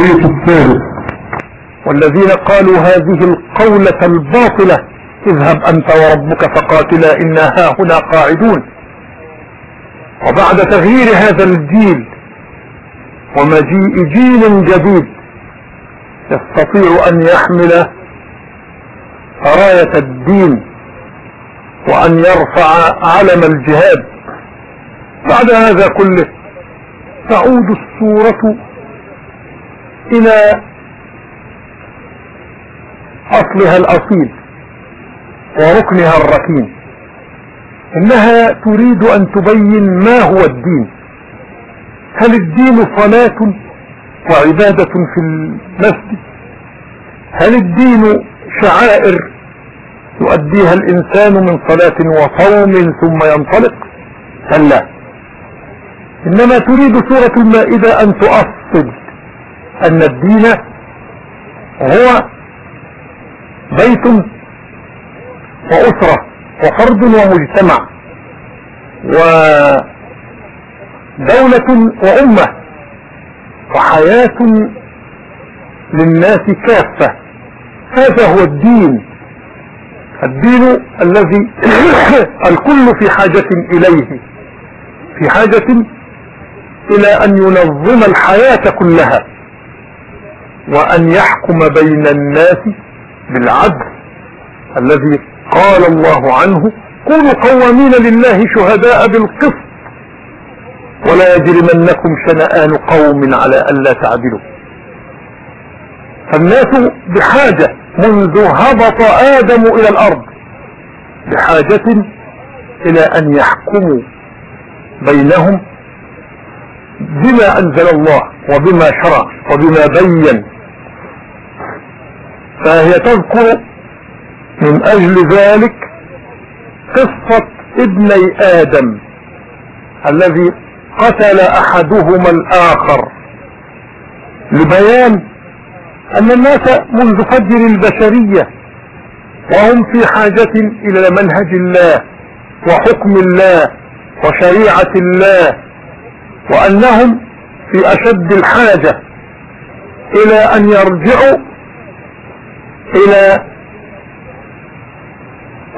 الشريط الثالث. والذين قالوا هذه القولة الباطلة اذهب أنت وربك فقاتلا إنا هاهنا قاعدون. وبعد تغيير هذا الجيل ومجيء جيل جديد يستطيع أن يحمل راية الدين وأن يرفع علم الجهاد. بعد هذا كله تعود الصورة إلى أصلها الأصيل وركنها الركين. إنها تريد أن تبين ما هو الدين. هل الدين صلاة وعبادة في المسجد؟ هل الدين شعائر يؤديها الإنسان من صلاة وصوم ثم ينطلق؟ كلا إنما تريد سورة المائدة أن تؤصل أن الدين هو بيت وأسرة وفرد ومجتمع ودولة وأمة وحياة للناس كافة. هذا هو الدين. الدين الذي الكل في حاجة إليه في حاجة إلى أن ينظم الحياة كلها. وأن يحكم بين الناس بالعدل الذي قال الله عنه كونوا قوامين لله شهداء بالقسط ولا يجرمنكم شنآن قوم على ألا تعدلوا. فالناس بحاجة منذ هبط آدم إلى الأرض بحاجة إلى أن يحكموا بينهم بما أنزل الله وبما شرع وبما بين. فهي تذكر من أجل ذلك قصة ابني آدم الذي قتل أحدهما الآخر لبيان أن الناس منذ فجر البشرية وهم في حاجة إلى منهج الله وحكم الله وشريعة الله وأنهم في أشد الحاجة إلى أن يرجعوا إلى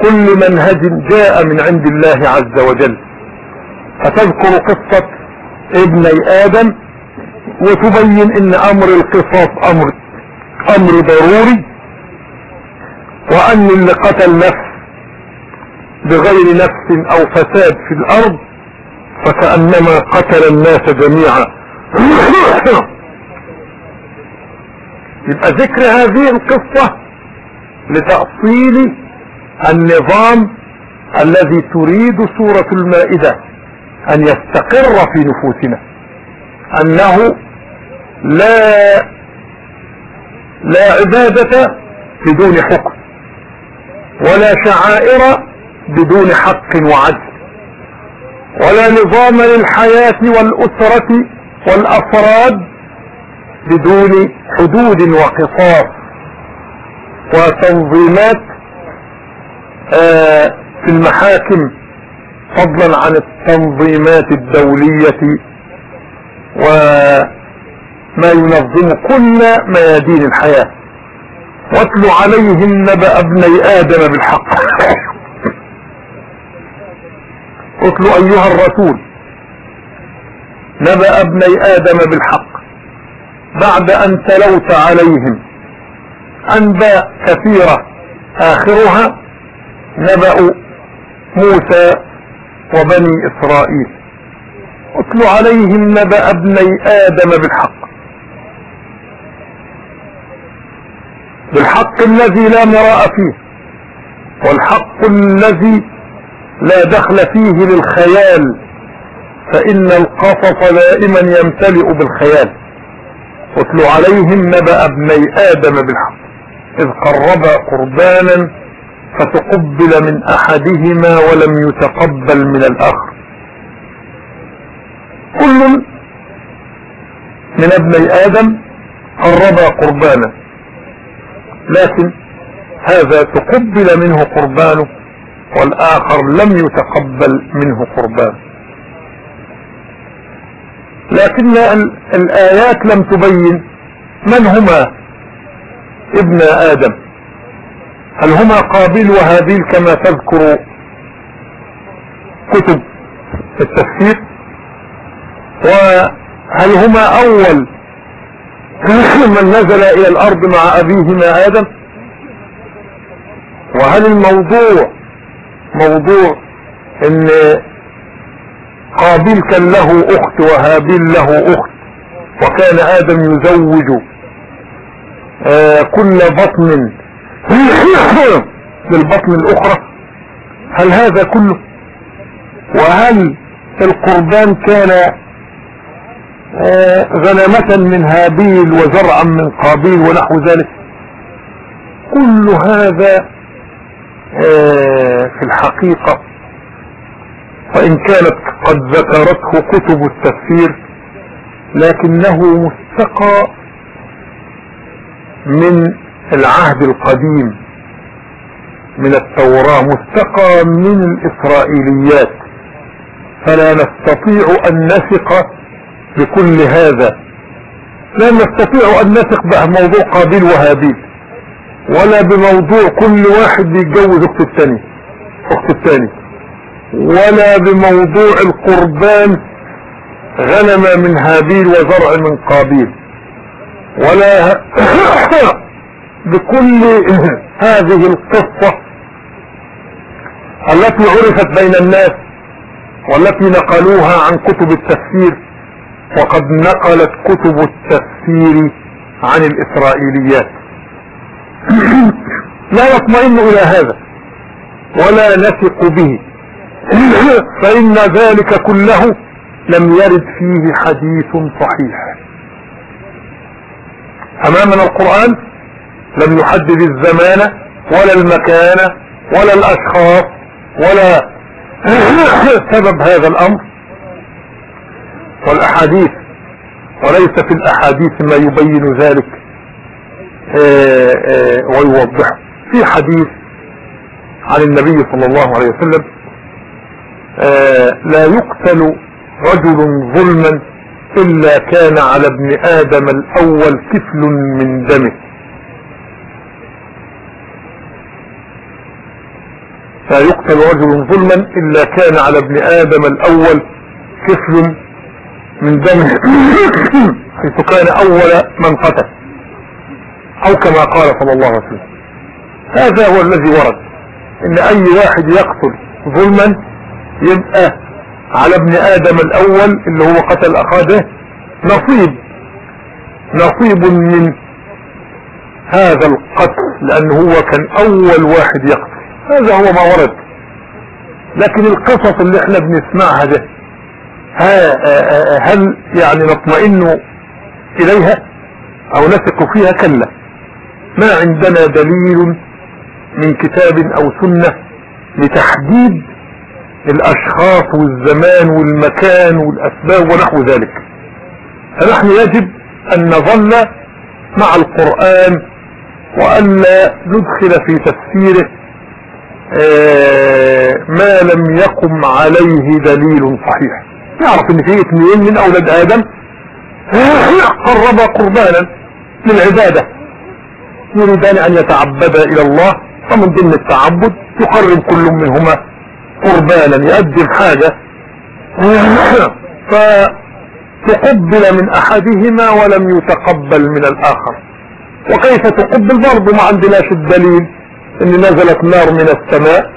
كل منهج جاء من عند الله عز وجل. فتذكر قصة ابني آدم وتبين إن أمر القصاص أمر أمر ضروري وأن اللي قتل نفس بغير نفس أو فساد في الأرض فكأنما قتل الناس جميعا. يبقى ذكر هذه القصة لتأصيل النظام الذي تريد سورة المائدة أن يستقر في نفوسنا. أنه لا لا عبادة بدون حكم ولا شعائر بدون حق وعدل. ولا نظام للحياة والأسرة والأفراد بدون حدود وقصاص وتنظيمات آه في المحاكم فضلا عن التنظيمات الدولية وما ينظم كل ميادين الحياة. واتل عليهم نبأ ابني آدم بالحق. اتل أيها الرسول. نبأ ابني آدم بالحق بعد أن تلوت عليهم. أنباء كثيرة آخرها نبأ موسى وبني إسرائيل. اتل عليهم نبأ ابني آدم بالحق. بالحق الذي لا مراء فيه والحق الذي لا دخل فيه للخيال فإن القصص دائما يمتلئ بالخيال. اتل عليهم نبأ ابني آدم بالحق إذ قربا قربانا فتقبل من أحدهما ولم يتقبل من الآخر. كل من ابني آدم قربا قربانا لكن هذا تقبل منه قربانه والآخر لم يتقبل منه قربانه لكن الآيات لم تبين من هما ابن آدم. هل هما قابيل وهابيل كما تذكر كتب التفسير؟ وهل هما أول من نزل إلى الأرض مع أبيهما آدم؟ وهل الموضوع موضوع إن قابيل كان له أخت وهابيل له أخت وكان آدم يزوج آه كل بطن للبطن الأخرى. هل هذا كله؟ وهل القربان كان آه غنمة من هابيل وزرعا من قابيل ونحو ذلك؟ كل هذا في الحقيقة. وإن كانت قد ذكرته كتب التفسير لكنه مستقى من العهد القديم من التوراة مستقى من الإسرائيليات. فلا نستطيع أن نثق بكل هذا. لا نستطيع أن نثق بموضوع قابيل وهابيل. ولا بموضوع كل واحد بيتجوز أخت التاني أخت التاني ولا بموضوع القربان غنم من هابيل وزرع من قابيل. ولا بكل هذه القصة التي عرفت بين الناس والتي نقلوها عن كتب التفسير. وقد نقلت كتب التفسير عن الإسرائيليات. لا نطمئن إلى هذا ولا نثق به. فإن ذلك كله لم يرد فيه حديث صحيح. أمامنا القرآن لم يحدد الزمان ولا المكان ولا الأشخاص ولا سبب هذا الأمر. والأحاديث وليس في الأحاديث ما يبين ذلك. ويوضحه في حديث عن النبي صلى الله عليه وسلم لا يقتل رجل ظلما إلا كان على ابن آدم الأول كفل من دمه. لا يقتل رجل ظلما إلا كان على ابن آدم الأول كفل من دمه. حيث كان أول من قتل. أو كما قال صلى الله عليه وسلم. هذا هو الذي ورد. إن أي واحد يقتل ظلما يبقى على ابن آدم الأول اللي هو قتل أخاده نصيب. نصيب من هذا القتل لأنه هو كان أول واحد يقتل. هذا هو ما ورد. لكن القصص اللي إحنا بنسمعها ده هل يعني نطمئن إليها أو نثق فيها؟ كلا. ما عندنا دليل من كتاب أو سنة لتحديد الأشخاص والزمان والمكان والأسباب ونحو ذلك. فنحن يجب أن نظل مع القرآن والا ندخل في تفسيره ما لم يقم عليه دليل صحيح. نعرف إن في اثنين من أولاد آدم قربا قربانا للعبادة. يريدان أن يتعبدا إلى الله فمن ضمن التعبد يقرب كل منهما قربانا يقدم حاجة فتقبل من أحدهما ولم يتقبل من الآخر. وكيف تقبل؟ برضه ما عندناش الدليل ان نزلت نار من السماء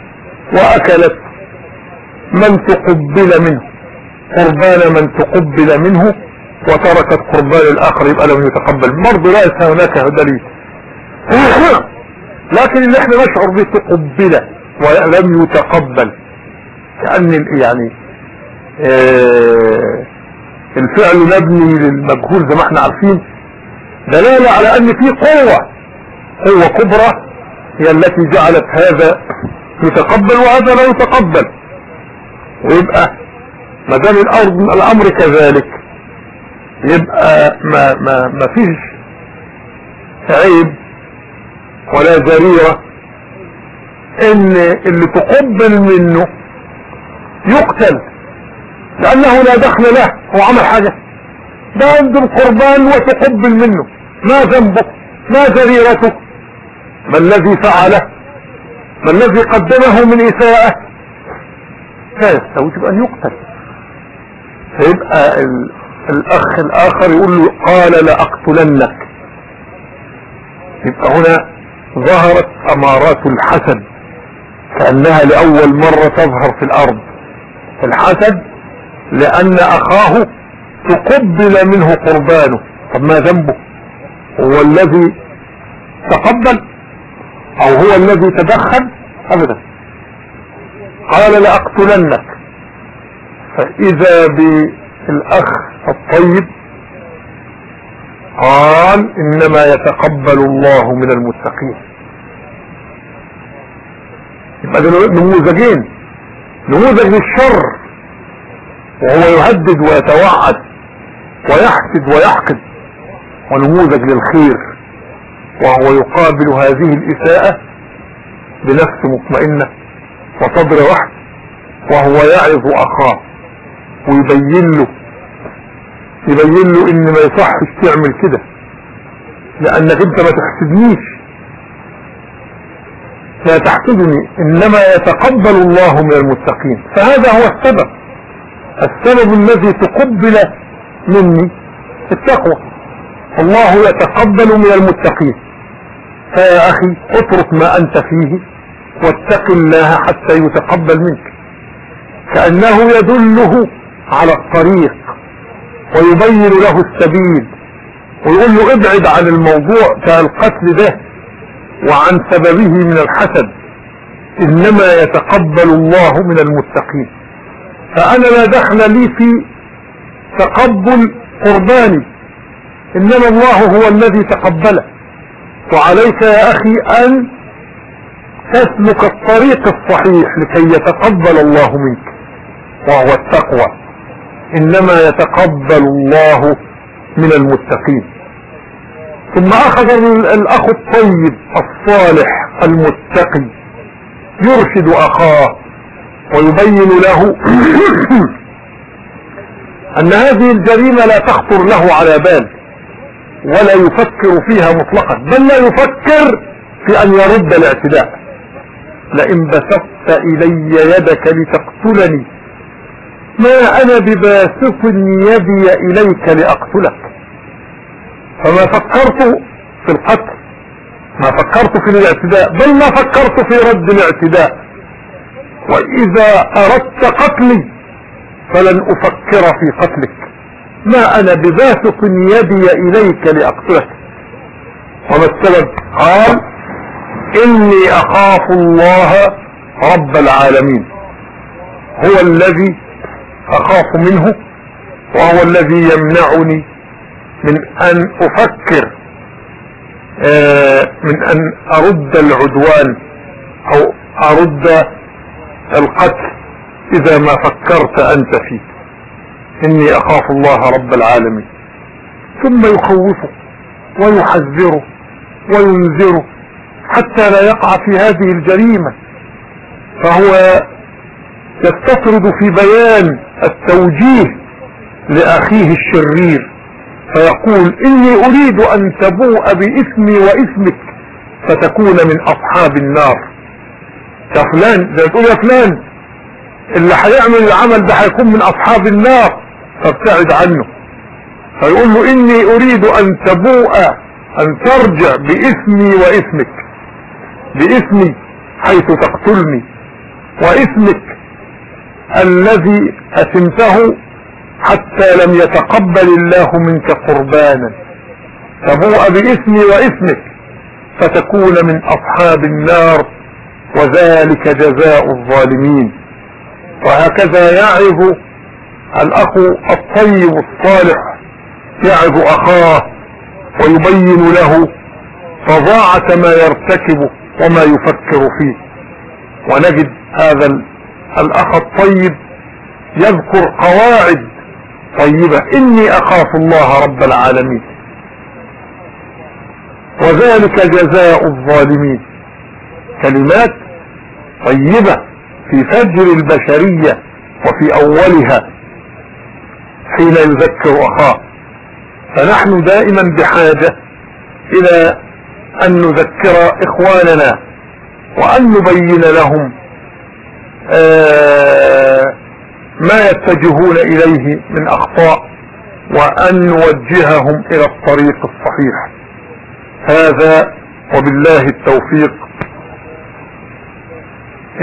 وأكلت من تقبل منه. قربان من تقبل منه وتركت قربان الآخر يبقى لم يتقبل. برضه ليس هناك دليل. لكن اللي إحنا نشعر به تقبل ولم يتقبل. كأن يعني آه الفعل مبني للمجهول زي ما إحنا عارفين. دلالة على أن في قوة قوة كبرى هي التي جعلت هذا يتقبل وهذا لا يتقبل. ويبقى ما دام الأرض الأمر كذلك يبقى ما ما ما فيش عيب ولا جريرة إن اللي تقبل منه يقتل لأنه لا دخل له هو عمل حاجة. ده عندهم قربان وتقبل منه. ما ذنبه ما جريرته ما الذي فعله؟ ما الذي قدمه من إساءة؟ لا يستوجب أن يقتل. فيبقى الأخ الآخر يقول له قال لأقتلنك. يبقى هنا ظهرت أمارات الحسد كأنها لأول مرة تظهر في الأرض. الحسد لأن أخاه تقبل منه قربانه. طب ما ذنبه؟ هو الذي تقبل أو هو الذي تدخل؟ ابدا. قال لأقتلنك. فإذا بالأخ الطيب قال إنما يتقبل الله من المتقين. يبقى نموذجين. نموذج للشر. وهو يهدد ويتوعد ويحسد ويحقد. ونموذج للخير. وهو يقابل هذه الإساءة بنفس مطمئنة وصدر واحد وهو يعظ أخاه. ويبين له. يبين له إن ما يصحش تعمل كده. لأنك أنت ما تحسدنيش. لا تحسدني إنما يتقبل الله من المتقين. فهذا هو السبب. السبب الذي تقبل مني التقوى. الله يتقبل من المتقين. فيا أخي اترك ما أنت فيه واتق الله حتى يتقبل منك. كأنه يدله على الطريق ويبين له السبيل ويقول له ابعد عن الموضوع بتاع القتل ده. وعن سببه من الحسد إنما يتقبل الله من المتقين. فأنا لا دخل لي في تقبل قرباني إنما الله هو الذي تقبله. وعليك يا أخي أن تسلك الطريق الصحيح لكي يتقبل الله منك وهو التقوى. إنما يتقبل الله من المتقين. ثم أخذ الأخ الطيب الصالح المتقي يرشد أخاه ويبين له أن هذه الجريمة لا تخطر له على بال ولا يفكر فيها مطلقا بل لا يفكر في أن يرد الاعتداء. لئن بسطت إلي يدك لتقتلني ما أنا بباسط يدي إليك لأقتلك؟ فما فكرت في القتل ما فكرت في الاعتداء بل ما فكرت في رد الاعتداء. وإذا أردت قتلي فلن أفكر في قتلك. ما أنا بباسط يدي إليك لأقتلك. وما السبب؟ قال إني أخاف الله رب العالمين. هو الذي أخاف منه وهو الذي يمنعني من أن أفكر آه، من أن أرد العدوان أو أرد القتل إذا ما فكرت أنت فيه. إني أخاف الله رب العالمين. ثم يخوفه ويحذره وينذره حتى لا يقع في هذه الجريمة. فهو يستطرد في بيان التوجيه لأخيه الشرير. فيقول إني أريد أن تبوء بإثمي وإثمك فتكون من أصحاب النار. يا فلان زي تقول يا فلان اللي هيعمل العمل ده هيكون من أصحاب النار فابتعد عنه. فيقول له إني أريد أن تبوء أن ترجع باسمي واسمك. باسمي حيث تقتلني واسمك الذي اثمته حتى لم يتقبل الله منك قربانا. تبوء باسمي واسمك فتكون من أصحاب النار وذلك جزاء الظالمين. وهكذا يعظ الأخ الطيب الصالح يعظ أخاه ويبين له فظاعة ما يرتكب وما يفكر فيه. ونجد هذا الأخ الطيب يذكر قواعد طيبة. إني أخاف الله رب العالمين. وذلك جزاء الظالمين. كلمات طيبة في فجر البشرية وفي أولها. حين يذكر أخاه. فنحن دائما بحاجة إلى أن نذكر إخواننا وأن نبين لهم آه، ما يتجهون إليه من أخطاء وأن نوجههم إلى الطريق الصحيح. هذا وبالله التوفيق.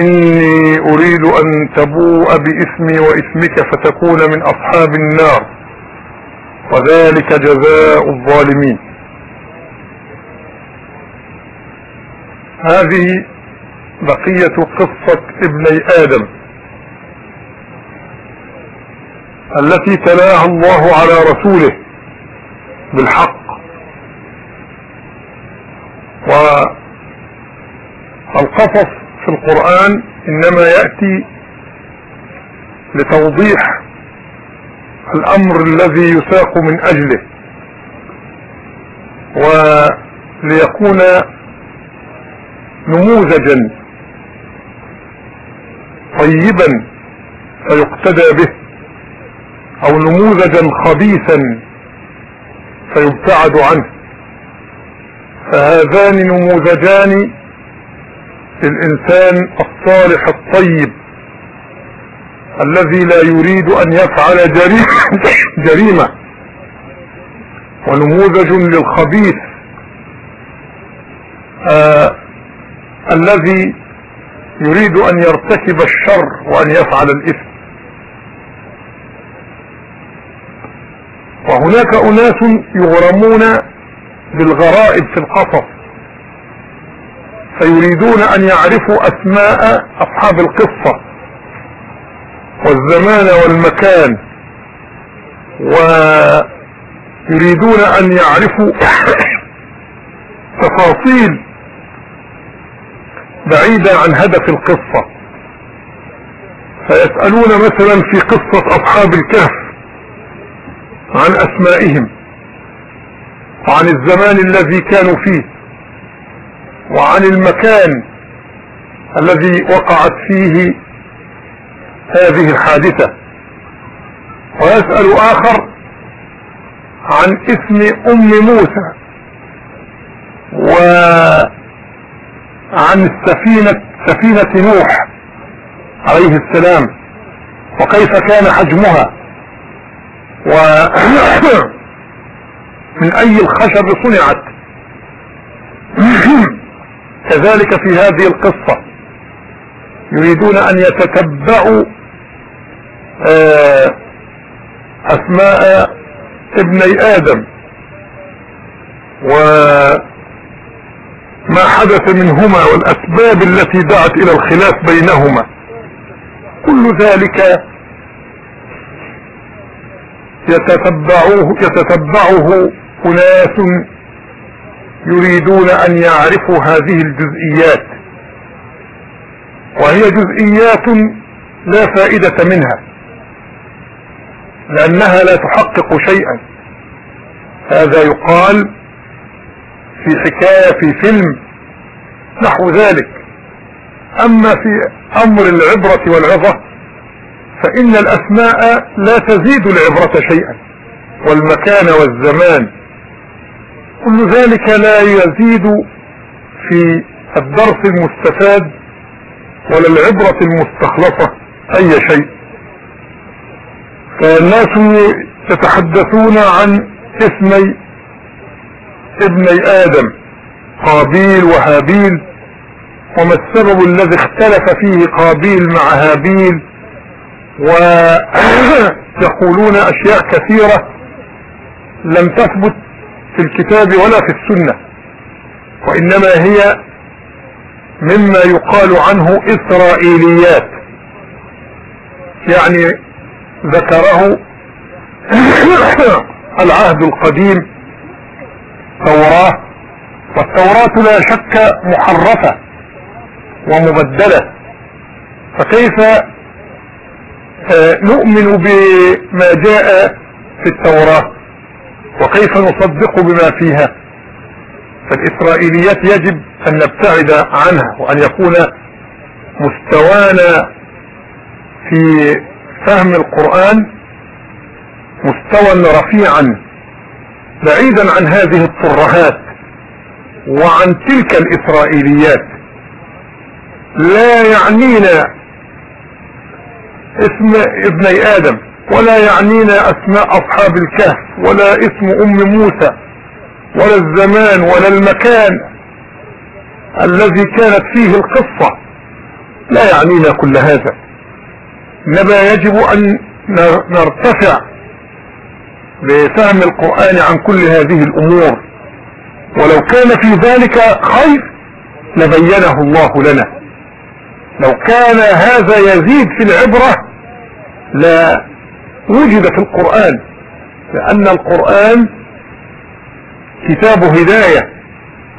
إني أريد أن تبوء باسمي واسمك فتكون من أصحاب النار. وذلك جزاء الظالمين. هذه بقية قصة ابني آدم. التي تلاها الله على رسوله بالحق. والقصص في القرآن إنما يأتي لتوضيح الأمر الذي يساق من أجله وليكون نموذجا طيبا فيقتدى به. أو نموذجا خبيثا فيبتعد عنه. فهذان نموذجان للإنسان الصالح الطيب الذي لا يريد أن يفعل جريمة ونموذج للخبيث آه الذي يريد أن يرتكب الشر وأن يفعل الإثم. وهناك أناس يغرمون بالغرائب في القصص فيريدون أن يعرفوا أسماء أصحاب القصة والزمان والمكان ويريدون أن يعرفوا تفاصيل بعيدة عن هدف القصة. فيسألون مثلا في قصة أصحاب الكهف عن أسمائهم وعن الزمان الذي كانوا فيه وعن المكان الذي وقعت فيه هذه الحادثة. ويسأل آخر عن اسم أم موسى وعن السفينة سفينة نوح عليه السلام وكيف كان حجمها. و من أي الخشب صنعت. كذلك في هذه القصة يريدون أن يتتبعوا آه، أسماء ابني آدم. وما حدث منهما والأسباب التي دعت إلى الخلاف بينهما. كل ذلك يتتبعوه يتتبعه أناس يريدون أن يعرفوا هذه الجزئيات. وهي جزئيات لا فائدة منها لأنها لا تحقق شيئا. هذا يقال في حكاية في فيلم نحو ذلك. أما في أمر العبرة والعظة فإن الأسماء لا تزيد العبرة شيئا والمكان والزمان. كل ذلك لا يزيد في الدرس المستفاد ولا العبرة المستخلصة أي شيء. فالناس يتحدثون عن اسمي ابني آدم قابيل وهابيل وما السبب الذي اختلف فيه قابيل مع هابيل؟ ويقولون أشياء كثيرة لم تثبت في الكتاب ولا في السنة وإنما هي مما يقال عنه إسرائيليات يعني ذكره العهد القديم توراة والتوراة لا شك محرفة ومبدلة فكيف نؤمن بما جاء في التوراة وكيف نصدق بما فيها. فالإسرائيليات يجب أن نبتعد عنها وأن يكون مستوانا في فهم القرآن مستوى رفيعا بعيدا عن هذه الترهات وعن تلك الإسرائيليات. لا يعنينا اسم ابني آدم ولا يعنينا أسماء أصحاب الكهف ولا اسم أم موسى ولا الزمان ولا المكان الذي كانت فيه القصة. لا يعنينا كل هذا. إنما يجب أن نرتفع بفهم القرآن عن كل هذه الأمور. ولو كان في ذلك خير لبينه الله لنا. لو كان هذا يزيد في العبرة لا وجد في القرآن لأن القرآن كتاب هداية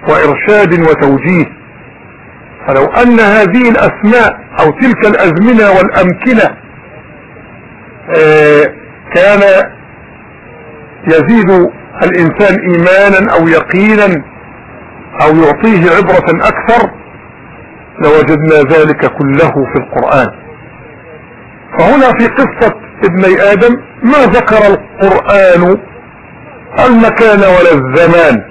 وإرشاد وتوجيه. فلو أن هذه الأسماء أو تلك الأزمنة والأمكنة آه، كان يزيد الإنسان إيمانا أو يقينا أو يعطيه عبرة أكثر لوجدنا ذلك كله في القرآن. فهنا في قصة ابني آدم ما ذكر القرآن المكان ولا الزمان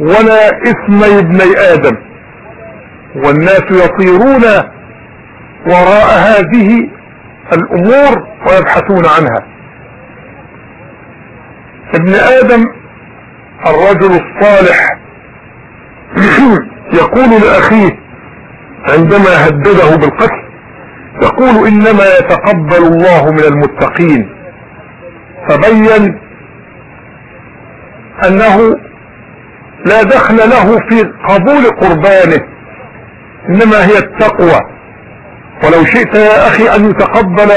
ولا اسمي ابني آدم. والناس يطيرون وراء هذه الأمور ويبحثون عنها. ابن آدم الرجل الصالح يقول لأخيه عندما هدده بالقتل يقول إنما يتقبل الله من المتقين. فبين أنه لا دخل له في قبول قربانه إنما هي التقوى. ولو شئت يا أخي أن يتقبل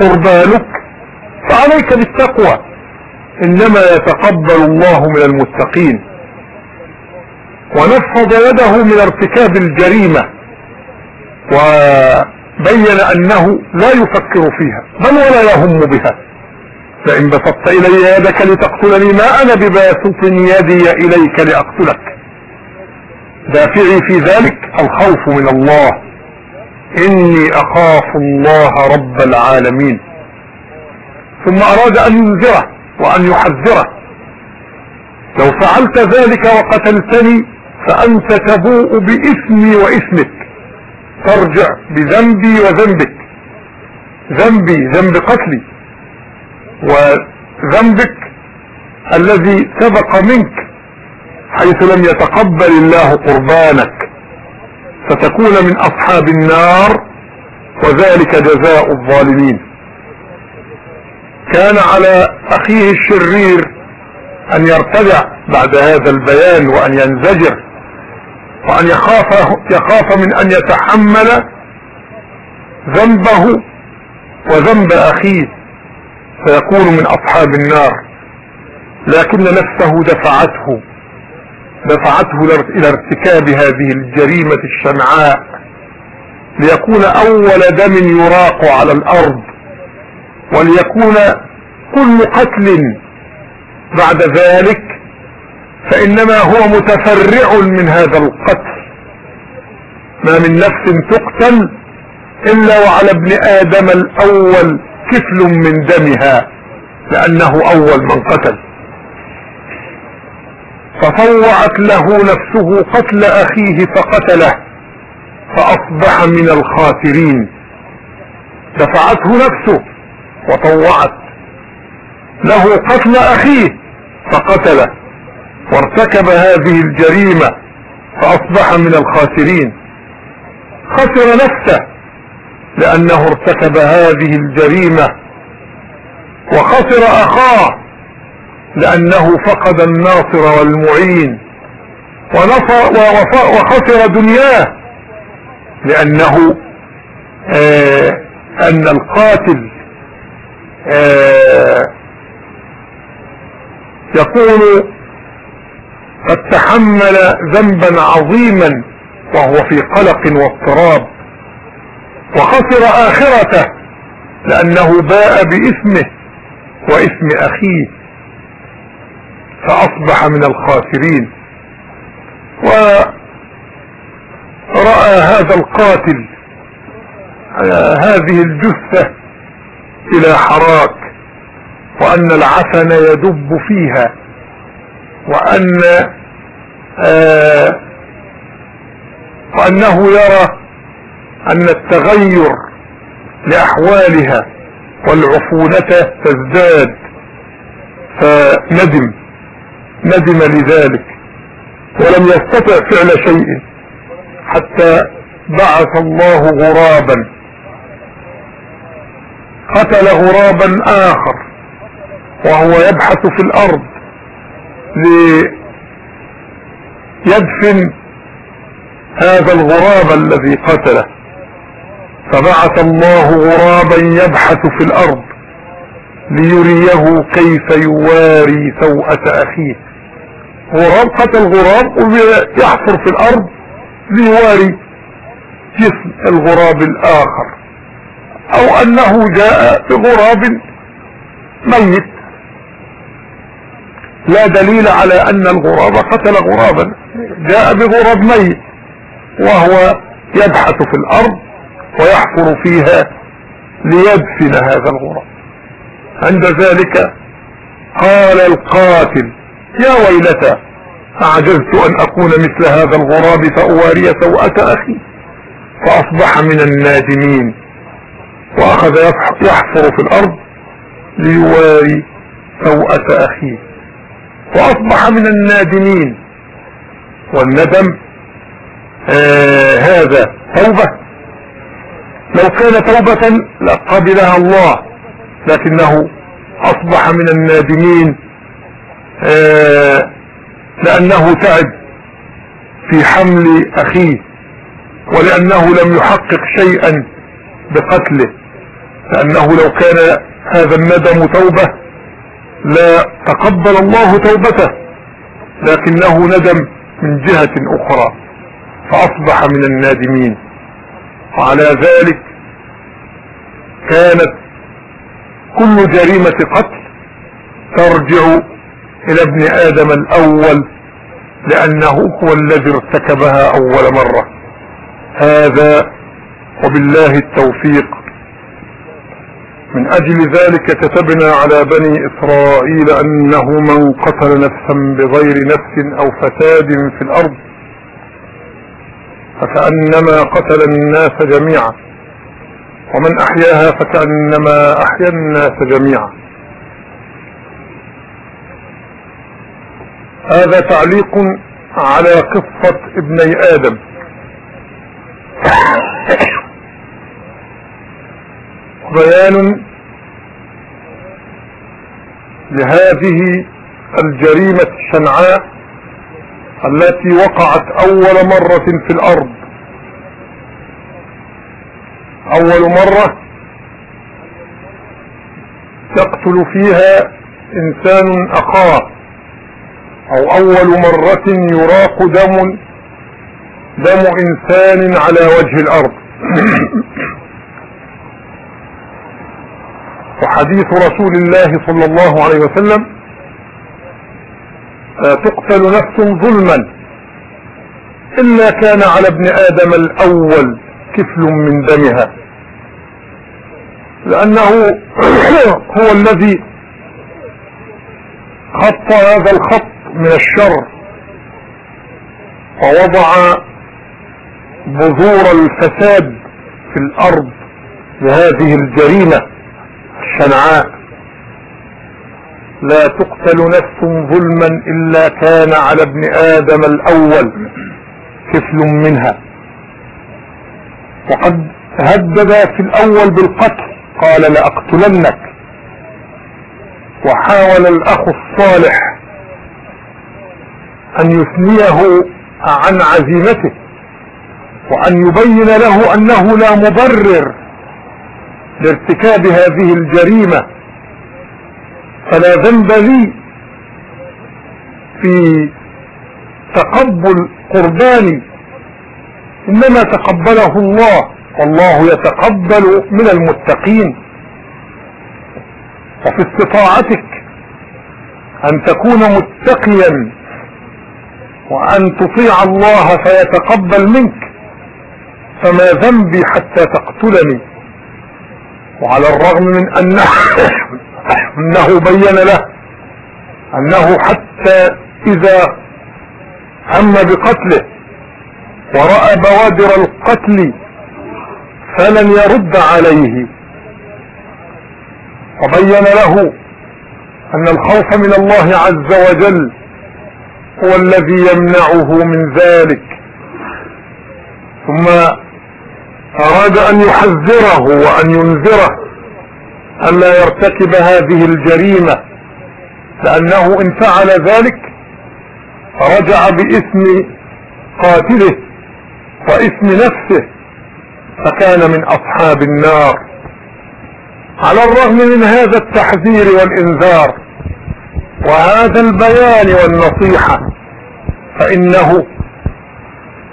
قربانك فعليك بالتقوى. إنما يتقبل الله من المتقين. ونفض يده من ارتكاب الجريمة وبين أنه لا يفكر فيها بل ولا يهم بها. فان بسطت إلي يدك لتقتلني ما أنا بباسط يدي إليك لأقتلك. دافعي في ذلك الخوف من الله. إني أخاف الله رب العالمين. ثم أراد أن ينذره وأن يحذره. لو فعلت ذلك وقتلتني فأنت تبوء بإثمي وإثمك ترجع بذنبي وذنبك. ذنبي ذنب قتلي. وذنبك الذي سبق منك حيث لم يتقبل الله قربانك. فتكون من أصحاب النار وذلك جزاء الظالمين. كان على أخيه الشرير أن يرتدع بعد هذا البيان وأن ينزجر. وأن يخاف, يخاف من أن يتحمل ذنبه وذنب أخيه فيكون من أصحاب النار. لكن نفسه دفعته دفعته إلى ارتكاب هذه الجريمة الشنعاء ليكون أول دم يراق على الأرض وليكون كل قتل بعد ذلك فإنما هو متفرع من هذا القتل. ما من نفس تقتل إلا وعلى ابن آدم الأول كفل من دمها لأنه أول من قتل. فطوعت له نفسه قتل أخيه فقتله فأصبح من الخاسرين. دفعته نفسه وطوعت. له قتل أخيه فقتله. وارتكب هذه الجريمة فأصبح من الخاسرين. خسر نفسه لأنه ارتكب هذه الجريمة. وخسر أخاه لأنه فقد الناصر والمعين. وخسر دنياه لأنه آه أن القاتل آه يكون قد تحمل ذنبا عظيما وهو في قلق واضطراب وخسر آخرته لأنه باء باثمه واثم أخيه فأصبح من الخاسرين. ورأى هذا القاتل هذه الجثة إلى حراك وأن العفن يدب فيها. وأن آه وأنه يرى أن التغير لأحوالها والعفونة تزداد فندم ندم لذلك ولم يستطع فعل شيء حتى بعث الله غرابا. قتل غرابا آخر وهو يبحث في الأرض. ليدفن هذا الغراب الذي قتله. فبعث الله غرابا يبحث في الأرض ليريه كيف يواري سوءة أخيه. غراب قتل غراب ويحفر في الأرض ليواري جسم الغراب الآخر. أو أنه جاء بغراب ميت. لا دليل على أن الغراب قتل غرابا. جاء بغراب ميت وهو يبحث في الأرض ويحفر فيها ليدفن هذا الغراب. عند ذلك قال القاتل يا ويلتى أعجزت أن أكون مثل هذا الغراب فأواري سوءة أخي فأصبح من النادمين. وأخذ يحفر في الأرض ليواري سوءة أخيه. وأصبح من النادمين. والندم آه هذا توبة. لو كان توبة لقبلها الله لكنه أصبح من النادمين آه لأنه تعب في حمل أخيه ولأنه لم يحقق شيئا بقتله. لأنه لو كان هذا الندم توبة لا تقبل الله توبته لكنه ندم من جهة أخرى فأصبح من النادمين. وعلى ذلك كانت كل جريمة قتل ترجع إلى ابن آدم الأول لأنه هو الذي ارتكبها أول مرة. هذا وبالله التوفيق. من أجل ذلك كتبنا على بني إسرائيل أنه من قتل نفسا بغير نفس أو فساد في الأرض فكأنما قتل الناس جميعا ومن أحياها فكأنما أحيا الناس جميعا. هذا تعليق على قصة ابني آدم. بيان لهذه الجريمة الشنعاء التي وقعت أول مرة في الأرض. أول مرة يقتل فيها إنسان أخاه أو أول مرة يراق دم دم إنسان على وجه الأرض. وحديث رسول الله صلى الله عليه وسلم لا تقتل نفس ظلما إلا كان على ابن آدم الأول كفل من دمها. لأنه هو الذي خط هذا الخط من الشر ووضع بذور الفساد في الأرض بهذه الجريمة. الشنعاء لا تقتل نفس ظلما إلا كان على ابن آدم الأول. كفل منها. وقد هدد في الأول بالقتل. قال لأقتلنك. وحاول الأخ الصالح أن يثنيه عن عزيمته. وأن يبين له أنه لا مبرر. لارتكاب هذه الجريمة. فلا ذنب لي في تقبل قرباني. إنما تقبله الله والله يتقبل من المتقين. وفي استطاعتك أن تكون متقيا وأن تطيع الله فيتقبل منك. فما ذنبي حتى تقتلني. وعلى الرغم من انه, أنه بين له أنه حتى إذا هم بقتله ورأى بوادر القتل فلن يرد عليه. وبين له أن الخوف من الله عز وجل هو الذي يمنعه من ذلك. ثم أراد أن يحذره وأن ينذره الا يرتكب هذه الجريمة لأنه إن فعل ذلك رجع باسم قاتله واسم نفسه فكان من أصحاب النار. على الرغم من هذا التحذير والإنذار وهذا البيان والنصيحة فإنه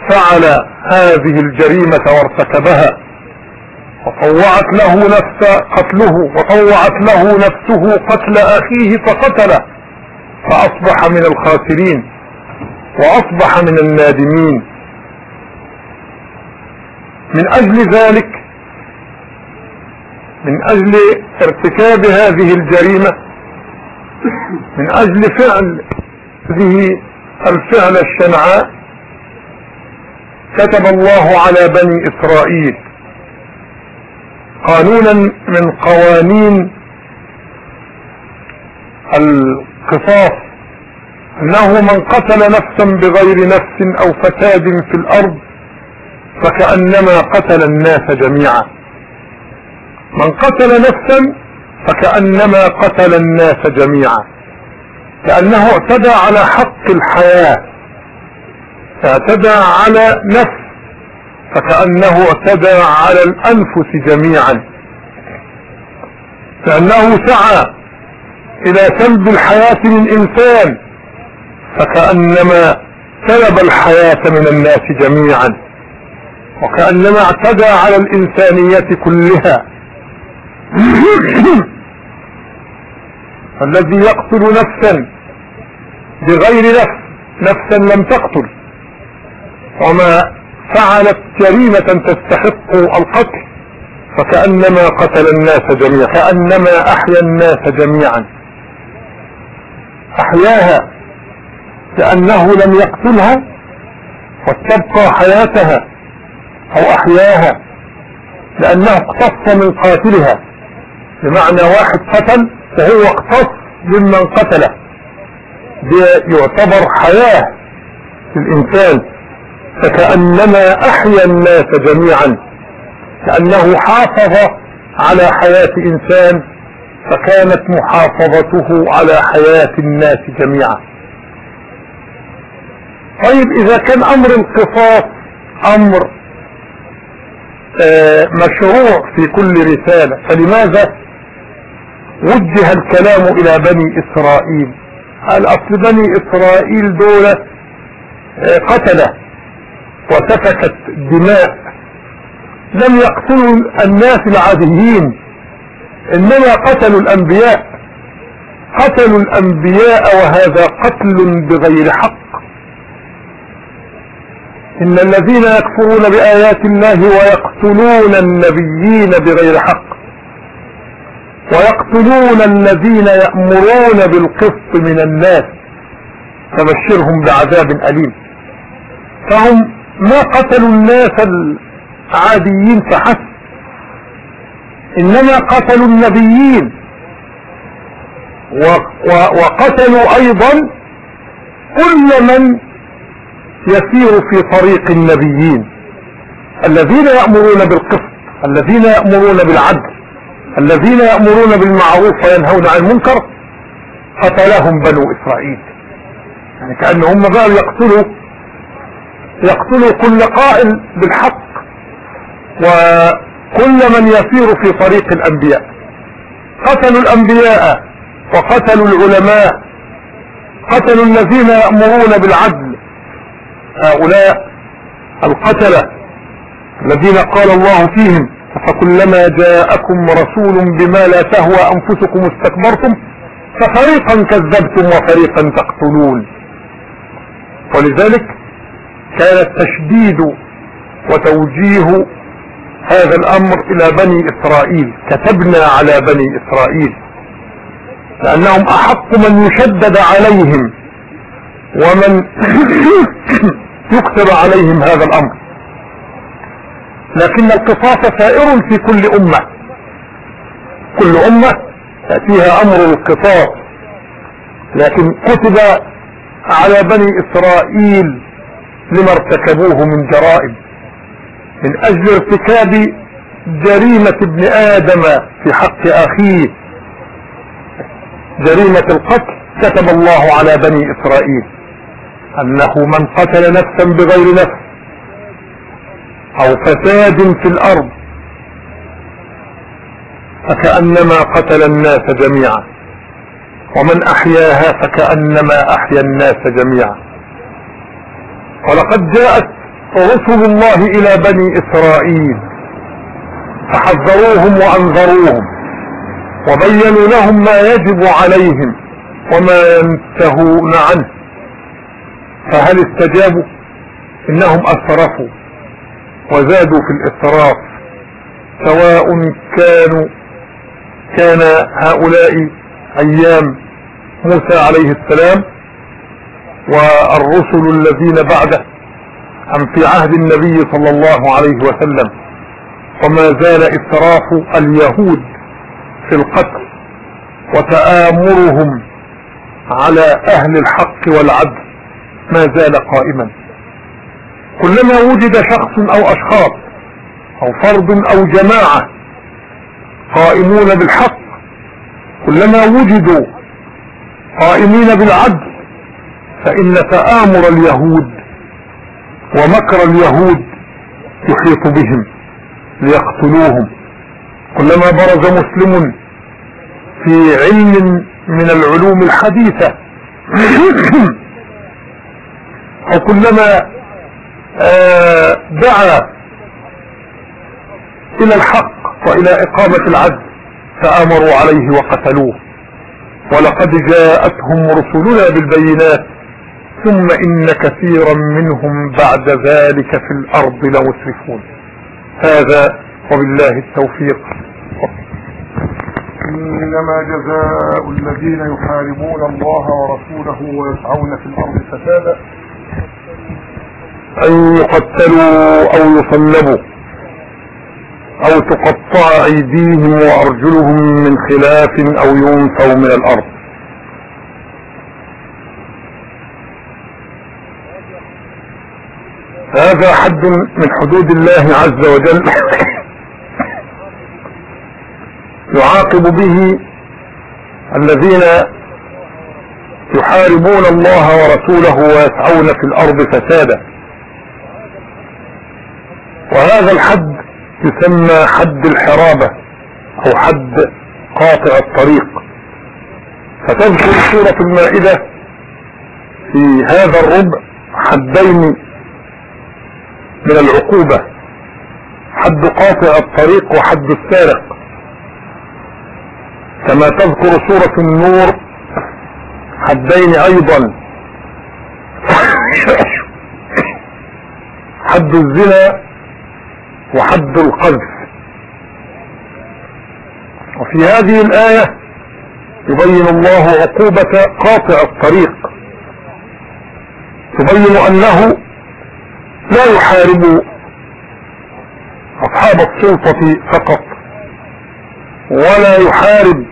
فعل هذه الجريمة وارتكبها. وطوعت له نفس قتله وطوعت له نفسه قتل أخيه فقتله. فأصبح من الخاسرين وأصبح من النادمين. من أجل ذلك من أجل ارتكاب هذه الجريمة من أجل فعل هذه الفعل الشنعاء كتب الله على بني إسرائيل قانونا من قوانين القصاص أنه من قتل نفسا بغير نفس أو فساد في الأرض فكأنما قتل الناس جميعا. من قتل نفسا فكأنما قتل الناس جميعا. لأنه اعتدى على حق الحياة. اعتدى على نفس فكأنه اعتدى على الأنفس جميعا. لأنه سعى إلى سلب الحياة من إنسان فكأنما سلب الحياة من الناس جميعا. وكأنما اعتدى على الإنسانية كلها. الذي يقتل نفسا بغير نفس نفسا لم تقتل. وما فعلت جريمة تستحق القتل فكأنما قتل الناس جميعا كأنما أحيا الناس جميعا. أحياها كأنه لم يقتلها وتبقى حياتها أو أحياها لأنه اقتص من قاتلها بمعنى واحد قتل فهو اقتص ممن قتله. يعتبر حياة للإنسان. فكأنما أحيا الناس جميعا كأنه حافظ على حياة إنسان فكانت محافظته على حياة الناس جميعا. طيب إذا كان أمر القصاص أمر آه، مشروع في كل رسالة فلماذا وجه الكلام إلى بني إسرائيل؟ الاصل بني إسرائيل دول آه، قتلة. وسفكت دماء. لم يقتلوا الناس العاديين إنما قتلوا الأنبياء. قتلوا الأنبياء وهذا قتل بغير حق. إن الذين يكفرون بآيات الله ويقتلون النبيين بغير حق. ويقتلون الذين يأمرون بالقسط من الناس. فبشرهم بعذاب أليم. فهم ما قتلوا الناس العاديين فحسب إنما قتلوا النبيين. وقتلوا أيضا كل من يسير في طريق النبيين. الذين يأمرون بالقسط الذين يأمرون بالعدل الذين يأمرون بالمعروف وينهون عن المنكر قتلهم بنو إسرائيل. يعني كأنهم بقى يقتلوا يقتلوا كل قائل بالحق وكل من يسير في طريق الأنبياء. قتلوا الأنبياء وقتلوا العلماء. قتلوا الذين يأمرون بالعدل. هؤلاء القتلة الذين قال الله فيهم فكلما جاءكم رسول بما لا تهوى أنفسكم استكبرتم ففريقا كذبتم وفريقا تقتلون. ولذلك كان التشديد وتوجيه هذا الأمر إلى بني إسرائيل كتبنا على بني إسرائيل لأنهم أحق من يشدد عليهم ومن يكتب عليهم هذا الأمر. لكن القصاص سائر في كل أمة. كل أمة يأتيها أمر القصاص. لكن كتب على بني إسرائيل لما ارتكبوه من جرائم من أجل ارتكاب جريمة ابن آدم في حق أخيه. جريمة القتل كتب الله على بني إسرائيل أنه من قتل نفسا بغير نفس أو فساد في الأرض فكأنما قتل الناس جميعا ومن أحياها فكأنما أحيا الناس جميعا. ولقد جاءت رسل الله إلى بني إسرائيل فحذروهم وأنذروهم وبينوا لهم ما يجب عليهم وما ينتهون عنه فهل استجابوا؟ إنهم أسرفوا وزادوا في الإسراف سواء كانوا كان هؤلاء أيام موسى عليه السلام والرسل الذين بعده أم في عهد النبي صلى الله عليه وسلم. وما زال إسراف اليهود في القتل وتآمرهم على أهل الحق والعدل ما زال قائما. كلما وجد شخص أو أشخاص أو فرد أو جماعة قائمون بالحق كلما وجدوا قائمين بالعدل فان تآمر اليهود ومكر اليهود يحيط بهم ليقتلوهم. كلما برز مسلم في علم من العلوم الحديثة. أو كلما آه، دعا إلى الحق وإلى إقامة العدل فآمروا عليه وقتلوه. ولقد جاءتهم رسلنا بالبينات ثم إن كثيرا منهم بعد ذلك في الأرض لمسرفون. هذا وبالله التوفيق. إنما جزاء الذين يحاربون الله ورسوله ويسعون في الأرض فسادا. أن يقتلوا أو يصلبوا أو تقطع أيديهم وأرجلهم من خلاف أو ينفوا من الأرض. هذا حد من حدود الله عز وجل. يعاقب به الذين يحاربون الله ورسوله ويسعون في الأرض فسادا. وهذا الحد يسمى حد الحرابة أو حد قاطع الطريق. فتذكر سورة المائدة في هذا الربع حدين من العقوبة حد قاطع الطريق وحد السارق. كما تذكر سورة النور حدين أيضا. حد الزنا وحد القذف. وفي هذه الآية يبين الله عقوبة قاطع الطريق. تبين أنه لا يحارب أصحاب السلطة فقط ولا يحارب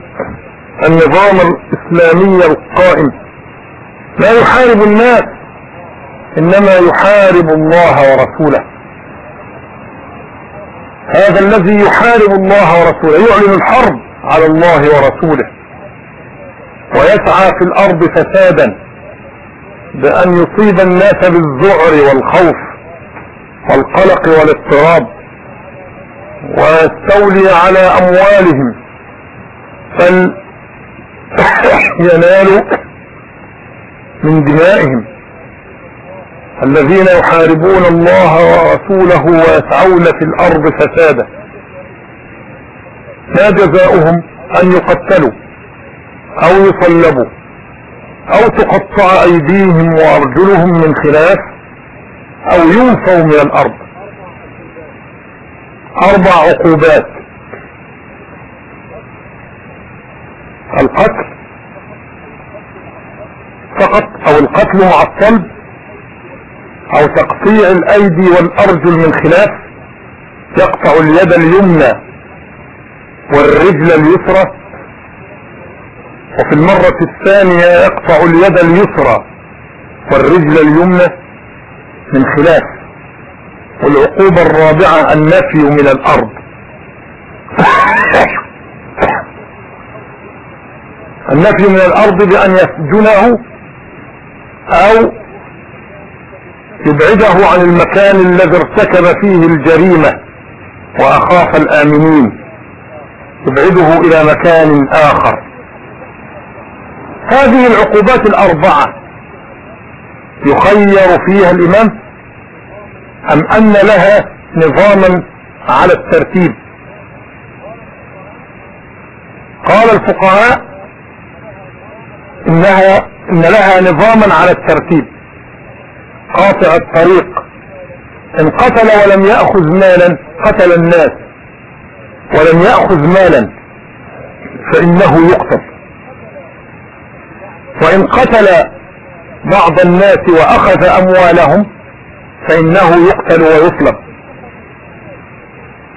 النظام الإسلامي القائم. لا يحارب الناس إنما يحارب الله ورسوله. هذا الذي يحارب الله ورسوله يعلن الحرب على الله ورسوله ويسعى في الأرض فسادا بأن يصيب الناس بالذعر والخوف. والقلق والاضطراب ويستولي على أموالهم بل ينال من دمائهم. الذين يحاربون الله ورسوله ويسعون في الأرض فسادا. ما جزاؤهم أن يقتلوا أو يصلبوا أو تقطع أيديهم وأرجلهم من خلاف؟ أو ينفوا من الأرض. أربع عقوبات. فقط أو القتل مع الصلب أو تقطيع الأيدي والأرجل من خلاف. يقطع اليد اليمنى والرجل اليسرى. وفي المرة الثانية يقطع اليد اليسرى والرجل اليمنى. من خلاف والعقوبة الرابعة النفي من الأرض. النفي من الأرض بأن يسجنه أو يبعده عن المكان الذي ارتكب فيه الجريمة وأخاف الآمنين. يبعده إلى مكان آخر. هذه العقوبات الأربعة. يخير فيها الامام أم أن لها نظاما على الترتيب؟ قال الفقهاء انها إن لها نظاما على الترتيب. قاطع الطريق. إن قتل ولم يأخذ مالا قتل الناس. ولم يأخذ مالا فإنه يقتل. وإن قتل بعض الناس وأخذ أموالهم فإنه يقتل ويصلب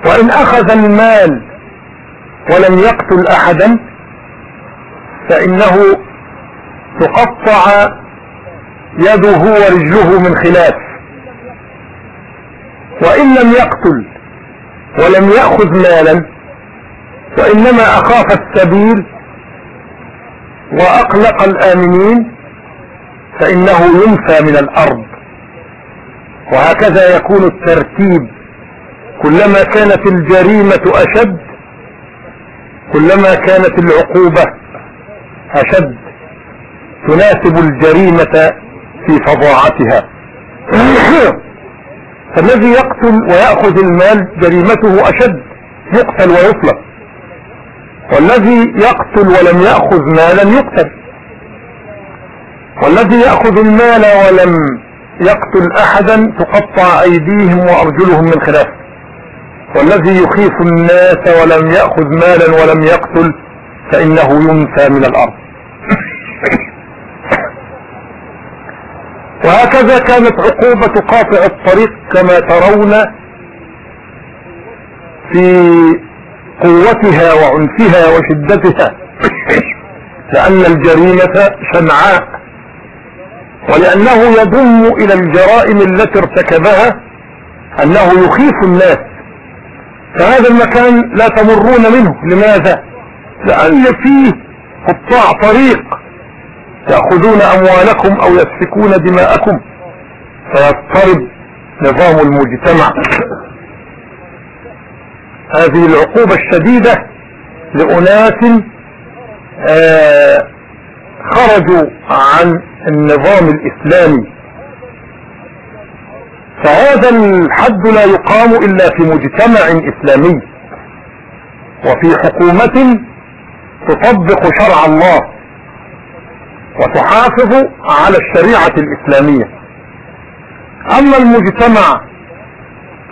وإن أخذ المال ولم يقتل أحدا فإنه تقطع يده ورجله من خلاف. وإن لم يقتل ولم يأخذ مالا وانما أخاف السبيل وأقلق الآمنين فإنه ينفى من الأرض. وهكذا يكون الترتيب كلما كانت الجريمة أشد كلما كانت العقوبة أشد تناسب الجريمة في فظاعتها. فالذي يقتل ويأخذ المال جريمته أشد يقتل ويطلق والذي يقتل ولم يأخذ مالا يقتل. والذي يأخذ المال ولم يقتل أحدا تقطع أيديهم وأرجلهم من خلاف. والذي يخيف الناس ولم يأخذ مالا ولم يقتل فإنه ينسى من الأرض. وهكذا كانت عقوبة قاطع الطريق كما ترون في قوتها وعنفها وشدتها. لأن الجريمة شنعاء. ولأنه يضم إلى الجرائم التي ارتكبها أنه يخيف الناس. فهذا المكان لا تمرون منه. لماذا؟ لأن فيه قطاع طريق يأخذون أموالكم أو يسفكون دماءكم. فيضطرب نظام المجتمع. هذه العقوبة الشديدة لأناس آه خرجوا عن النظام الإسلامي. فهذا الحد لا يقام إلا في مجتمع إسلامي. وفي حكومة تطبق شرع الله وتحافظ على الشريعة الإسلامية. أما المجتمع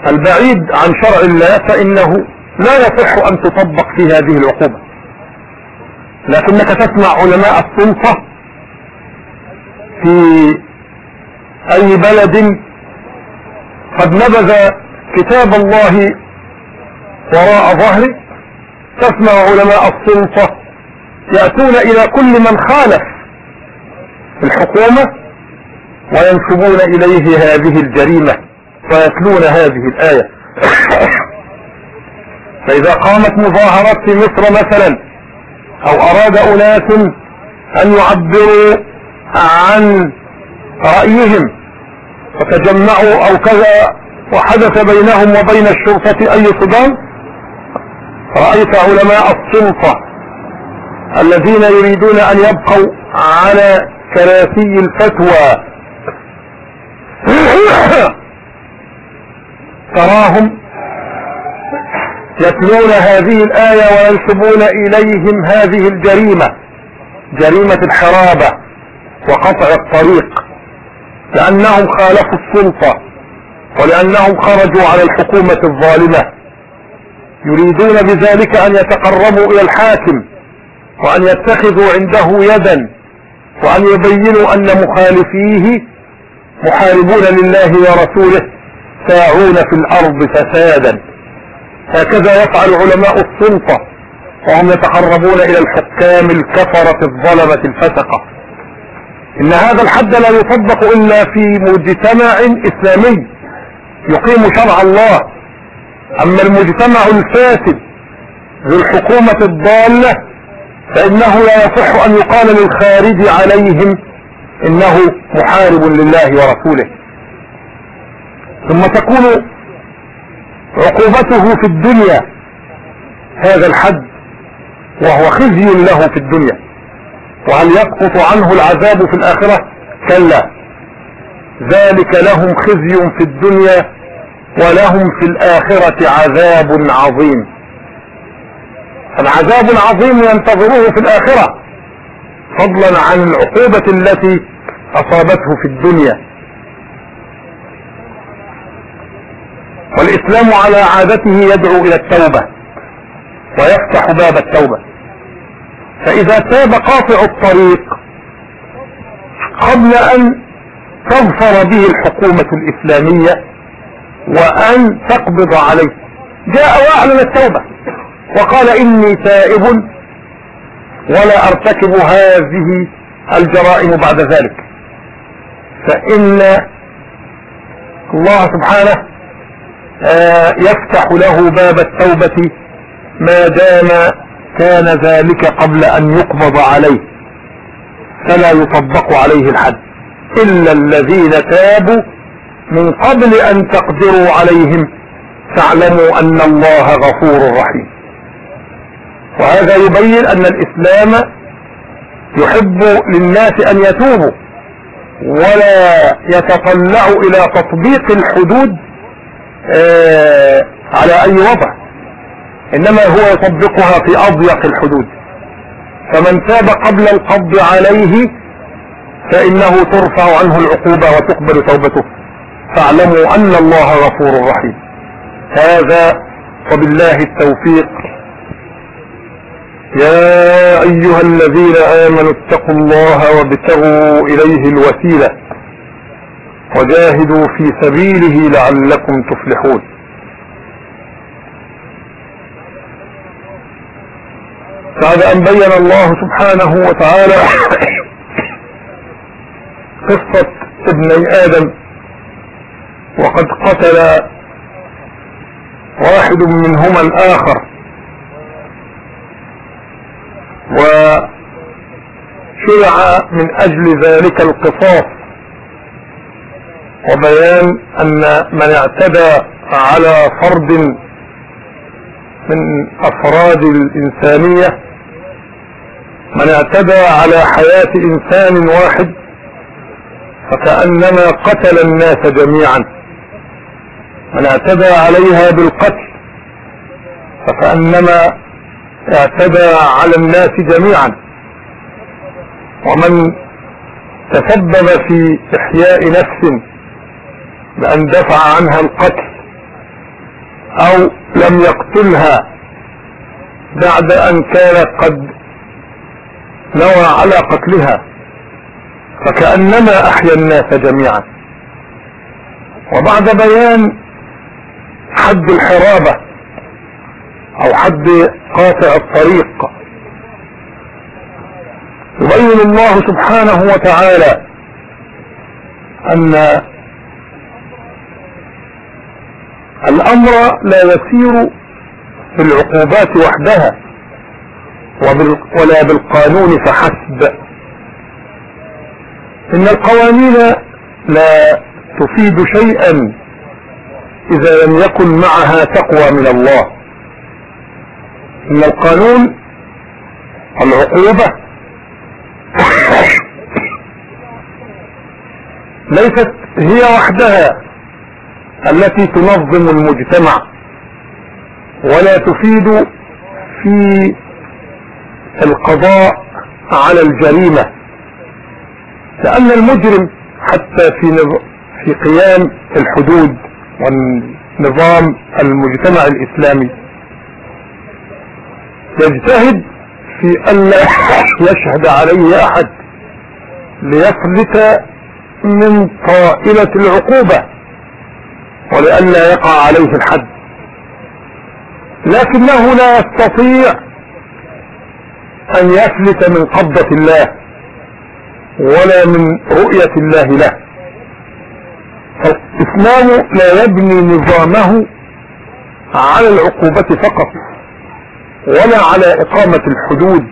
البعيد عن شرع الله فإنه لا يصح أن تطبق في هذه العقوبة. لكنك تسمع علماء السلطة في أي بلد قد نبذ كتاب الله وراء ظهره. تسمع علماء السلطة يأتون إلى كل من خالف الحكومة وينسبون إليه هذه الجريمة ويتلون هذه الآية. فإذا قامت مظاهرات في مصر مثلا أو أراد أناس أن يعبروا عن رأيهم فتجمعوا أو كذا وحدث بينهم وبين الشرطة أي صدام. رأيت علماء السلطة الذين يريدون أن يبقوا على كراسي الفتوى. تراهم يتلون هذه الآية وينسبون إليهم هذه الجريمة جريمة الحرابة وقطع الطريق لأنهم خالفوا السلطة ولأنهم خرجوا على الحكومة الظالمة. يريدون بذلك أن يتقربوا إلى الحاكم وأن يتخذوا عنده يدا وأن يبينوا أن مخالفيه محاربون لله ورسوله ساعون في الأرض فسادا. هكذا يفعل علماء السلطة وهم يتقربون إلى الحكام الكفرة الظلمة الفسقة. إن هذا الحد لا يطبق إلا في مجتمع إسلامي يقيم شرع الله. أما المجتمع الفاسد ذو الحكومة الضالة فإنه لا يصح أن يقال للخارج عليهم إنه محارب لله ورسوله. ثم تكون عقوبته في الدنيا هذا الحد وهو خزي له في الدنيا. وهل يسقط عنه العذاب في الآخرة؟ كلا. ذلك لهم خزي في الدنيا ولهم في الآخرة عذاب عظيم. فالعذاب العظيم ينتظره في الآخرة فضلا عن العقوبة التي أصابته في الدنيا. والإسلام على عادته يدعو إلى التوبة ويفتح باب التوبة. فإذا تاب قاطع الطريق قبل أن تظفر به الحكومة الإسلامية وأن تقبض عليه. جاء وأعلن التوبة وقال إني تائب ولا أرتكب هذه الجرائم بعد ذلك. فإن الله سبحانه يفتح له باب التوبة ما دام كان ذلك قبل أن يقبض عليه. فلا يطبق عليه الحد. إلا الذين تابوا من قبل أن تقدروا عليهم فاعلموا أن الله غفور رحيم. وهذا يبين أن الإسلام يحب للناس أن يتوبوا ولا يتطلع إلى تطبيق الحدود آه على أي وضع. إنما هو يطبقها في أضيق الحدود. فمن تاب قبل القبض عليه فإنه ترفع عنه العقوبة وتقبل توبته. فاعلموا أن الله غفور رحيم. هذا وبالله التوفيق. يا أيها الذين آمنوا اتقوا الله وابتغوا إليه الوسيلة. وجاهدوا في سبيله لعلكم تفلحون. بعد أن بين الله سبحانه وتعالى قصة ابني آدم وقد قتل واحد منهما الآخر. وشرع من أجل ذلك القصاص. وبيان أن من اعتدى على فرد من أفراد الإنسانية من اعتدى على حياة إنسان واحد فكأنما قتل الناس جميعا. من اعتدى عليها بالقتل فكأنما اعتدى على الناس جميعا. ومن تسبب في إحياء نفس بأن دفع عنها القتل أو لم يقتلها بعد أن كان قد نوى على قتلها. فكأنما أحيا الناس جميعا. وبعد بيان حد الحرابة أو حد قاطع الطريق يبين الله سبحانه وتعالى أن الأمر لا يسير بالعقوبات وحدها ولا بالقانون فحسب. إن القوانين لا تفيد شيئا إذا لم يكن معها تقوى من الله. إن القانون العقوبة ليست هي وحدها. التي تنظم المجتمع ولا تفيد في القضاء على الجريمة. لأن المجرم حتى في في قيام الحدود والنظام المجتمع الإسلامي يجتهد في ألا يشهد عليه أحد ليفلت من طائلة العقوبة. ولئلا يقع عليه الحد. لكنه لا يستطيع أن يفلت من قبضة الله ولا من رؤية الله له. فالاسلام لا يبني نظامه على العقوبة فقط ولا على إقامة الحدود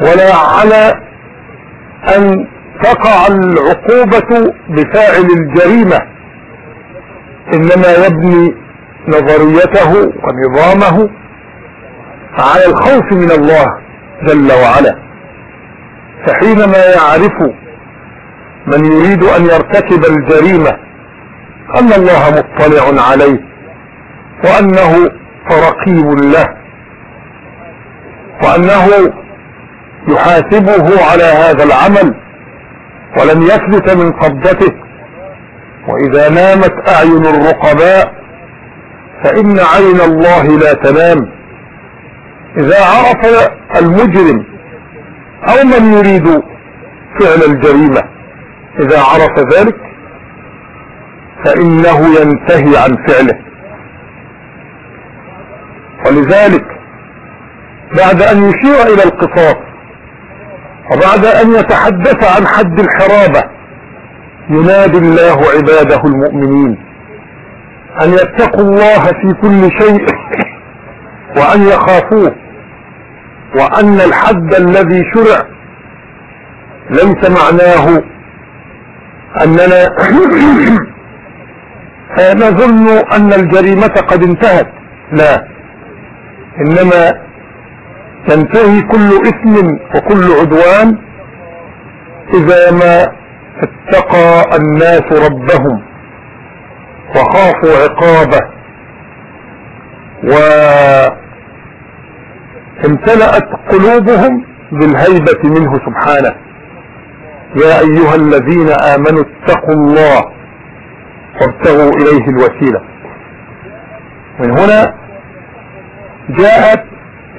ولا على أن تقع العقوبة بفاعل الجريمة. إنما يبني نظريته ونظامه على الخوف من الله جل وعلا. فحينما يعرف من يريد أن يرتكب الجريمة أن الله مطلع عليه وأنه رقيب له وأنه يحاسبه على هذا العمل ولم يفلت من قبضته وإذا نامت أعين الرقباء فإن عين الله لا تنام. إذا عرف المجرم أو من يريد فعل الجريمة إذا عرف ذلك فإنه ينتهي عن فعله. ولذلك بعد أن يشير إلى القصاص وبعد أن يتحدث عن حد الحرابة ينادي الله عباده المؤمنين أن يتقوا الله في كل شيء وأن يخافوه وأن الحد الذي شرع ليس معناه أننا نظن أن الجريمة قد انتهت. لا. إنما تنتهي كل إثم وكل عدوان إذا ما اتقى الناس ربهم وخافوا عقابه وامتلأت قلوبهم بالهيبة منه سبحانه. يا أيها الذين آمنوا اتقوا الله وابتغوا إليه الوسيلة. من هنا جاءت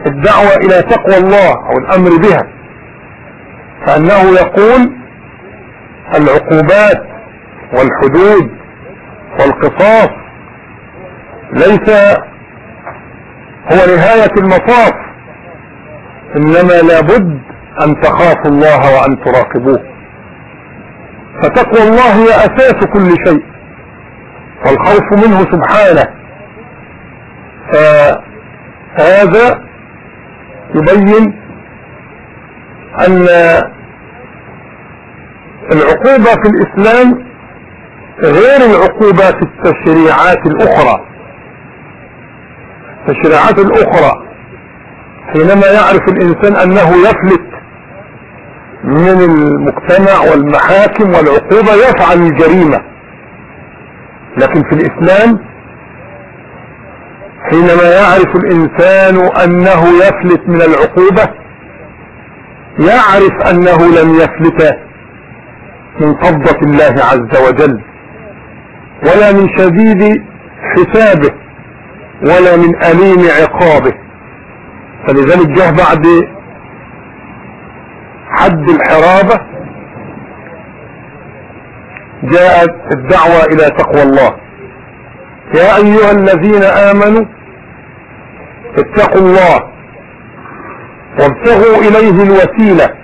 الدعوة إلى تقوى الله أو الأمر بها فأنه يقول العقوبات والحدود والقصاص ليس هو نهاية المطاف إنما لابد أن تخافوا الله وأن تراقبوه. فتقوى الله هي أساس كل شيء والخوف منه سبحانه. فهذا يبين أن العقوبة في الإسلام غير العقوبة في التشريعات الأخرى. التشريعات الأخرى. حينما يعرف الإنسان أنه يفلت من المجتمع والمحاكم والعقوبة يفعل الجريمة. لكن في الإسلام حينما يعرف الإنسان أنه يفلت من العقوبة يعرف أنه لم يفلت من قبضة الله عز وجل ولا من شديد حسابه ولا من أليم عقابه. فلذلك جاء بعد حد الحرابة جاءت الدعوة إلى تقوى الله. يا أيها الذين آمنوا اتقوا الله وابتغوا إليه الوسيلة.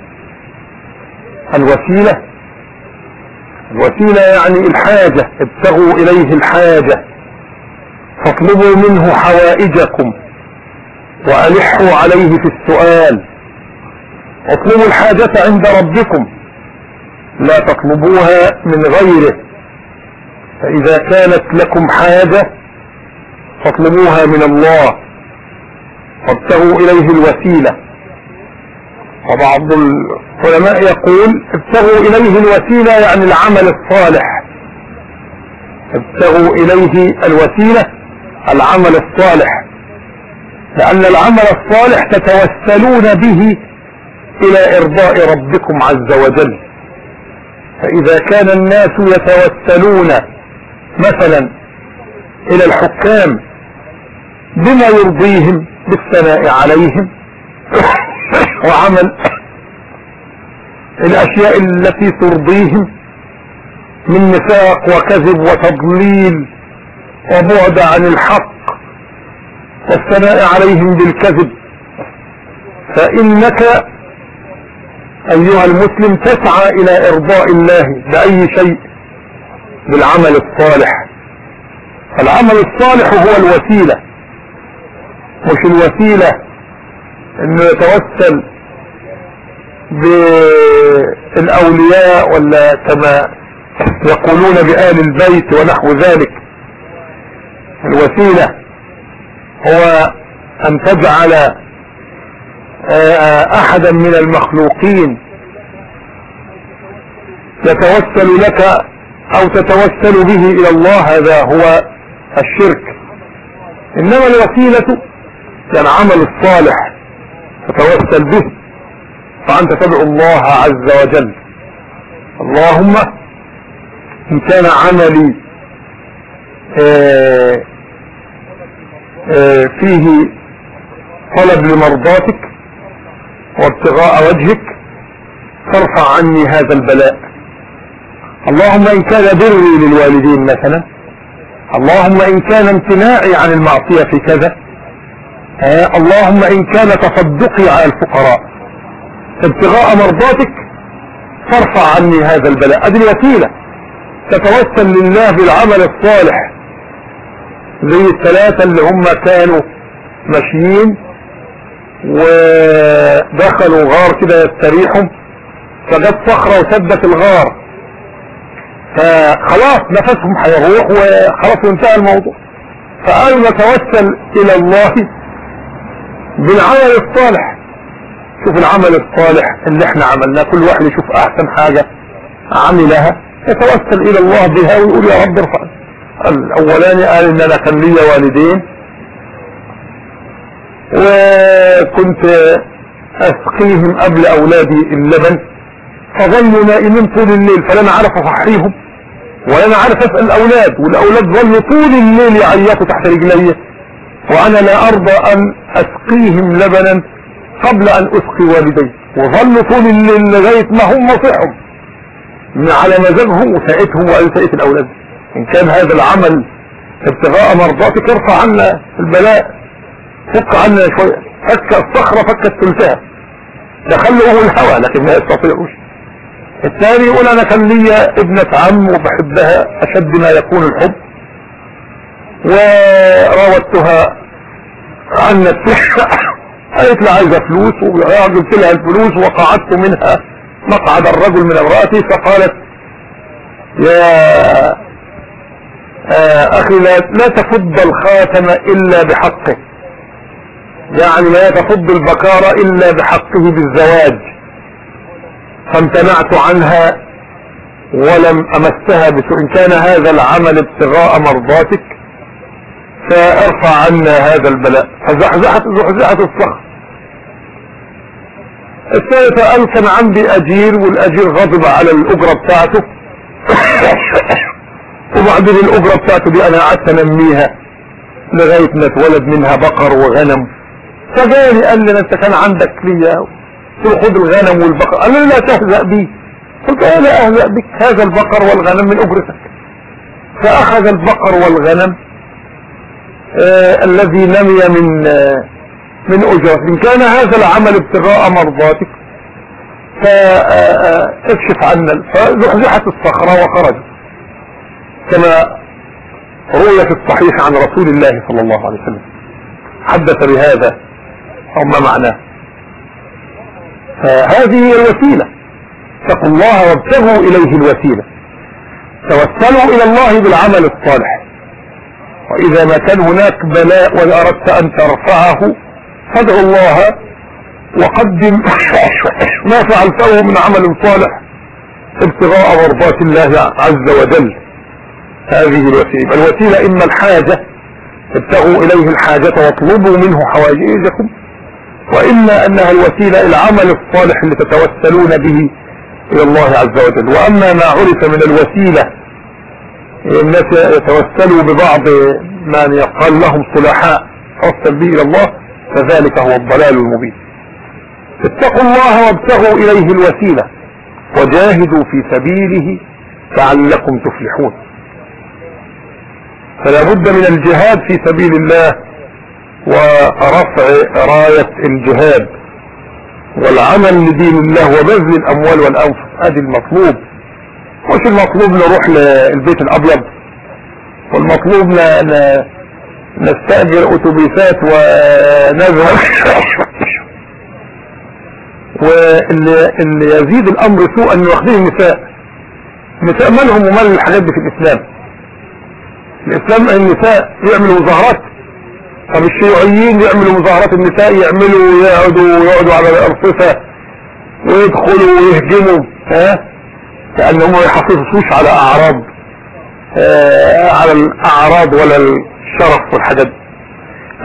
الوسيلة الوسيلة يعني الحاجة ابتغوا إليه الحاجة. فاطلبوا منه حوائجكم وألحوا عليه في السؤال. اطلبوا الحاجة عند ربكم لا تطلبوها من غيره. فإذا كانت لكم حاجة فاطلبوها من الله. وابتغوا إليه الوسيلة. وبعض العلماء يقول ابتغوا إليه الوسيلة يعني العمل الصالح. ابتغوا إليه الوسيلة العمل الصالح. لأن العمل الصالح تتوسلون به إلى إرضاء ربكم عز وجل. فإذا كان الناس يتوسلون مثلا إلى الحكام بما يرضيهم بالثناء عليهم وعمل الأشياء التي ترضيهم من نفاق وكذب وتضليل وبعد عن الحق والثناء عليهم بالكذب. فإنك أيها المسلم تسعى إلى إرضاء الله بأي شيء؟ بالعمل الصالح. العمل الصالح هو الوسيلة مش الوسيلة إنه يتوسل بالأولياء ولا كما يقولون بآل البيت ونحو ذلك. الوسيلة هو أن تجعل أحدا من المخلوقين يتوسل لك أو تتوسل به إلى الله. هذا هو الشرك. إنما الوسيلة كان عمل الصالح تتوسل به. فأنت تدعو الله عز وجل. اللهم إن كان عملي آآ آآ فيه طلب لمرضاتك وابتغاء وجهك فارفع عني هذا البلاء. اللهم إن كان بري للوالدين مثلا. اللهم إن كان امتناعي عن المعصية في كذا. آه اللهم إن كان تصدقي على الفقراء. ابتغاء مرضاتك فارفع عني هذا البلاء. ادي الوسيلة تتوسل لله بالعمل الصالح. زي الثلاثة اللي هم كانوا ماشيين ودخلوا غار كده يستريحوا فجت صخرة وسدت الغار. فخلاص نفسهم هيروح وخلاص انتهى الموضوع. فقالوا نتوسل إلى الله بالعمل الصالح. شوف العمل الصالح اللي إحنا عملناه كل واحد يشوف أحسن حاجة عملها يتوسل إلى الله بها ويقول يا رب ارفع. الأولاني قال إن أنا كان لي والدين. وكنت أسقيهم قبل أولادي اللبن. فظلوا نائمين طول الليل فلا أنا عارف أصحيهم ولا أنا عارف أسأل الأولاد والأولاد ظلوا طول الليل يعيطوا تحت رجلي. وأنا لا أرضى أن أسقيهم لبنا قبل أن أسقي والدي. وظلوا طول الليل لغاية ما هم صحوا على مزاجهم وساءتهم وقال ساءت الأولاد. إن كان هذا العمل ابتغاء مرضاتك ارفع عنا البلاء. فك عنا شوية. فك الصخرة فكت ثلثها دخلوا الهوى لكن ما يستطيعوش. الثاني يقول أنا كان لي ابنة عم وبحبها أشد ما يكون الحب. وراودتها عن نفسها. قالت لي عايزة فلوس وجبت لها الفلوس وقعدت منها. مقعد الرجل من امرأتي فقالت يا أخي لا, لا تفض الخاتم إلا بحقه. يعني لا تفض البكارة إلا بحقه بالزواج. فامتنعت عنها ولم أمسها بسوء. إن كان هذا العمل ابتغاء مرضاتك فارفع عنا هذا البلاء. فزحزحت زحزحت الصخر. الثالثة قال كان عندي أجير والأجير غضب على الأجرة بتاعته. وبعدين الأجرة بتاعته دي أنا قعدت أنميها لغاية ما اتولد منها بقر وغنم. فجاني قال لي أنت كان عندك ليا قلت خد الغنم والبقر. قال لي لا تهزأ بي. قلت أنا لا أهزأ بك. هذا البقر والغنم من أجرتك. فأخذ البقر والغنم الذي نمي من آه من أجرة. إن كان هذا العمل ابتغاء مرضاتك فاكشف عنا فزحزحت الصخرة وخرجت كما روي في الصحيح عن رسول الله صلى الله عليه وسلم. حدث بهذا أو ما معناه. فهذه هي الوسيلة. اتقوا الله وابتغوا إليه الوسيلة. توسلوا إلى الله بالعمل الصالح. وإذا ما كان هناك بلاء واردت أن ترفعه فادعوا الله وقدم ما فعلته من عمل صالح ابتغاء مرضات الله عز وجل. هذه الوسيلة. الوسيلة اما الحاجة ابتغوا إليه الحاجة واطلبوا منه حوائجكم. واما أنها الوسيلة العمل الصالح اللي تتوسلون به إلى الله عز وجل. وأما ما عرف من الوسيلة الناس يتوسلوا ببعض من يقال لهم صلحاء توسل به إلى الله فذلك هو الضلال المبين. اتقوا الله وابتغوا إليه الوسيلة وجاهدوا في سبيله لعلكم تفلحون. فلا بد من الجهاد في سبيل الله ورفع راية الجهاد والعمل لدين الله وبذل الأموال والانفس أدي المطلوب. مش المطلوب نروح للبيت الأبيض؟ والمطلوب ن... ن... نستأجر أتوبيسات ونذهب واللي اللي يزيد الأمر سوءا ان واخدين النساء. النساء مالهم ومال الحاجات دي في الإسلام. الإسلام النساء يعملوا مظاهرات. طب الشيوعيين يعملوا مظاهرات النساء يعملوا يقعدوا يقعدوا على الارصفة ويدخلوا ويهجموا ها؟ لأنهم ما يحافظوش على أعراض آه على الأعراض ولا الشرف والحاجات دي.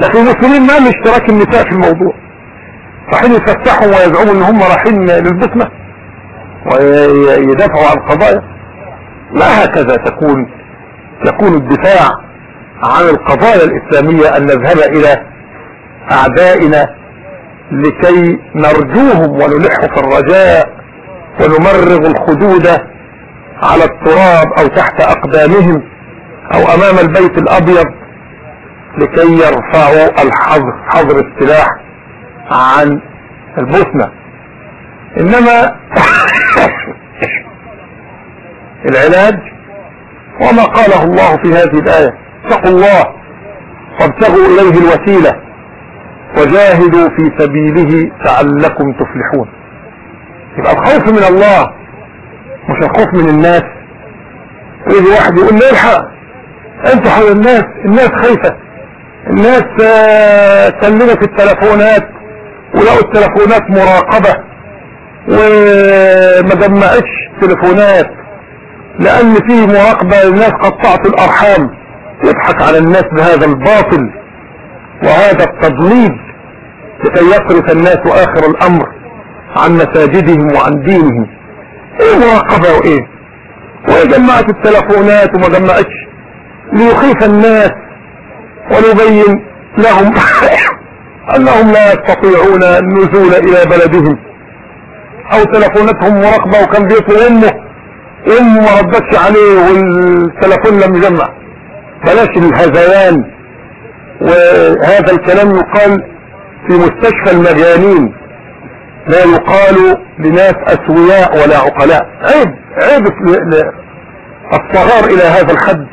لكن المسلمين ما اشتراك النساء في الموضوع. رايحين يفتحوا ويزعموا إن هم رايحين للبسمة ويدافعوا عن قضايا لا هكذا تكون. يكون الدفاع عن القضايا الإسلامية أن نذهب إلى أعدائنا لكي نرجوهم ونلح في الرجاء ونمرغ الخدود على التراب أو تحت أقدامهم أو أمام البيت الأبيض لكي يرفعوا الحظر حظر السلاح عن البوسنة. إنما العلاج وما قاله الله في هذه الآية. اتقوا الله وابتغوا إليه الوسيلة وجاهدوا في سبيله لعلكم تفلحون. يبقى الخوف من الله مش الخوف من الناس. يجي واحد يقول لي الحق. أنتوا حول الناس الناس خايفة. الناس كلموا في التلفونات ولقوا التلفونات مراقبة وما جمعتش تلفونات لأن في مراقبة. للناس قطعت الأرحام. يضحك على الناس بهذا الباطل وهذا التضليل لكي يصرف الناس آخر الأمر. عن مساجدهم وعن دينهم. إيه مراقبة وإيه؟ وإيه جمعت التلفونات وما جمعتش؟ ليخيف الناس وليبين لهم أنهم لا يستطيعون النزول إلى بلدهم. أو تلفوناتهم مراقبة وكان بيطلب أمه. أمه ما ردتش عليه والتلفون لم يجمع. بلاش الهذيان. وهذا الكلام يقال في مستشفى المجانين. لا يقال لناس أسوياء ولا عقلاء. عيب عيب الصغار إلى هذا الحد.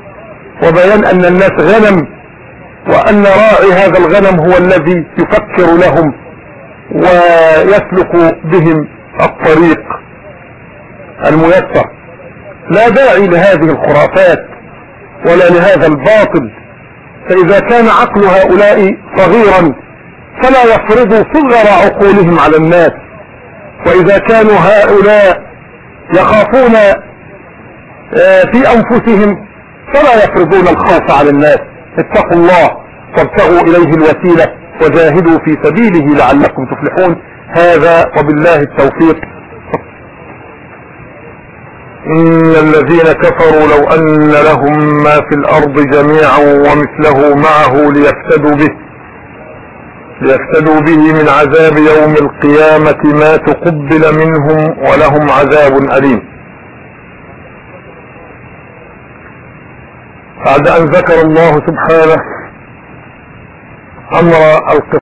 وبيان أن الناس غنم وأن راعي هذا الغنم هو الذي يفكر لهم ويسلك بهم الطريق الميسر. لا داعي لهذه الخرافات ولا لهذا الباطل. فإذا كان عقل هؤلاء صغيرا فلا يفرضوا صغر عقولهم على الناس. وإذا كانوا هؤلاء يخافون في أنفسهم فلا يفرضون الخوف على الناس. اتقوا الله وابتغوا إليه الوسيلة وجاهدوا في سبيله لعلكم تفلحون. هذا وبالله التوفيق. إن الذين كفروا لو أن لهم ما في الأرض جميعا ومثله معه ليفتدوا به. ليفتدوا به من عذاب يوم القيامة ما تقبل منهم ولهم عذاب أليم. بعد أن ذكر الله سبحانه أمر القصة